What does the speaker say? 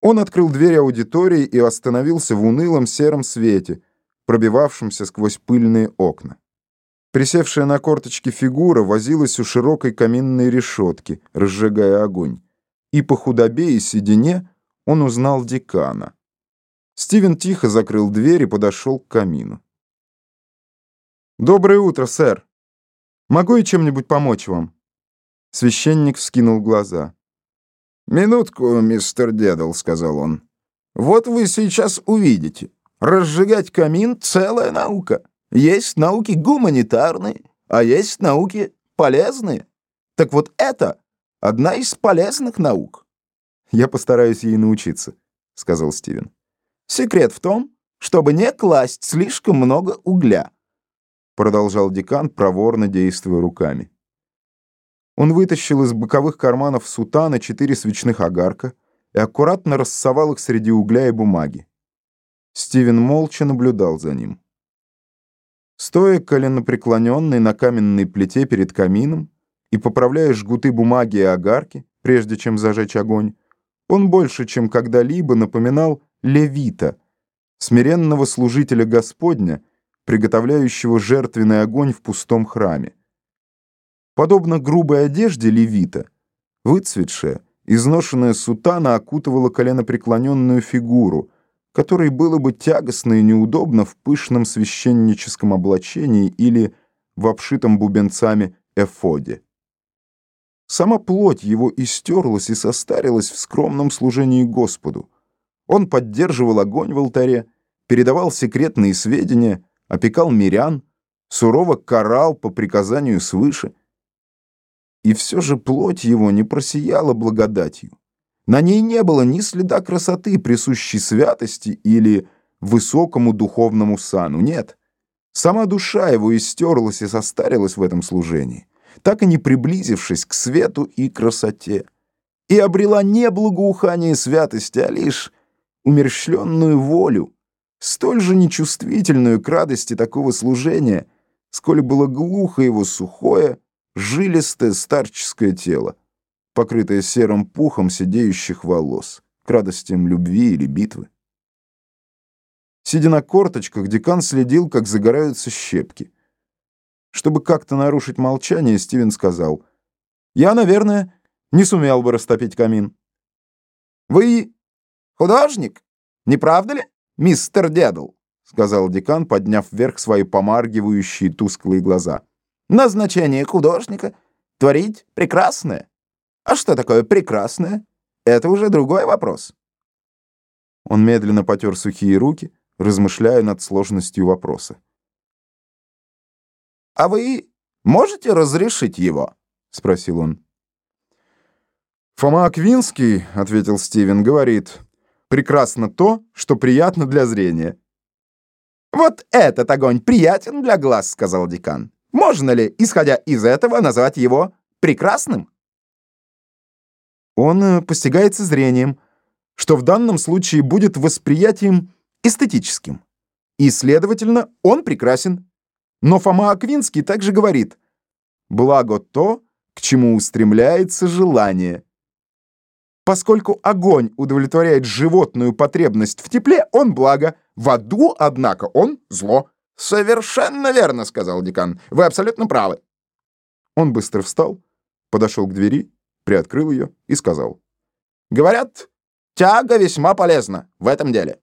Он открыл дверь аудитории и остановился в унылом сером свете, пробивавшемся сквозь пыльные окна. Присевшая на корточки фигура возилась у широкой каминной решетки, разжигая огонь. И по худобе и седине он узнал декана. Стивен тихо закрыл дверь и подошел к камину. «Доброе утро, сэр. Могу я чем-нибудь помочь вам?» Священник вскинул глаза. «Минутку, мистер Дедал», — сказал он. «Вот вы сейчас увидите. Разжигать камин — целая наука. Есть науки гуманитарные, а есть науки полезные. Так вот это одна из полезных наук». «Я постараюсь ей научиться», — сказал Стивен. «Секрет в том, чтобы не класть слишком много угля», — продолжал декан, проворно действуя руками. Он вытащил из боковых карманов сутана четыре свечных огарка и аккуратно рассовал их среди угля и бумаги. Стивен молча наблюдал за ним. Стоя коленопреклоненный на каменной плите перед камином и поправляя жгуты бумаги и огарки, прежде чем зажечь огонь, он больше, чем когда-либо напоминал левита, смиренного служителя Господня, приготовляющего жертвенный огонь в пустом храме. Подобно грубой одежде левита, выцветшая, изношенная сутана окутывала коленопреклоненную фигуру, которой было бы тягостно и неудобно в пышном священническом облачении или в обшитом бубенцами эфоде. Сама плоть его истерлась и состарилась в скромном служении Господу. Он поддерживал огонь в алтаре, передавал секретные сведения, опекал мирян, сурово карал по приказанию свыше — и все же плоть его не просияла благодатью. На ней не было ни следа красоты, присущей святости или высокому духовному сану. Нет. Сама душа его истерлась и состарилась в этом служении, так и не приблизившись к свету и красоте, и обрела не благоухание святости, а лишь умерщвленную волю, столь же нечувствительную к радости такого служения, сколь было глухо его сухое, жилистое старческое тело, покрытое серым пухом сидеющих волос, к радостям любви или битвы. Сидя на корточках, декан следил, как загораются щепки. Чтобы как-то нарушить молчание, Стивен сказал, «Я, наверное, не сумел бы растопить камин». «Вы художник, не правда ли, мистер Дедл?» — сказал декан, подняв вверх свои помаргивающие тусклые глаза. Назначение художника — творить прекрасное. А что такое прекрасное? Это уже другой вопрос. Он медленно потер сухие руки, размышляя над сложностью вопроса. «А вы можете разрешить его?» — спросил он. «Фома Аквинский, — ответил Стивен, — говорит, прекрасно то, что приятно для зрения». «Вот этот огонь приятен для глаз», — сказал декан. Можно ли, исходя из этого, назвать его прекрасным? Он э, постигается зрением, что в данном случае будет восприятием эстетическим. И, следовательно, он прекрасен. Но Фома Аквинский также говорит «Благо то, к чему устремляется желание». Поскольку огонь удовлетворяет животную потребность в тепле, он благо, в аду, однако, он зло. «Совершенно верно», — сказал декан. «Вы абсолютно правы». Он быстро встал, подошел к двери, приоткрыл ее и сказал. «Говорят, тяга весьма полезна в этом деле».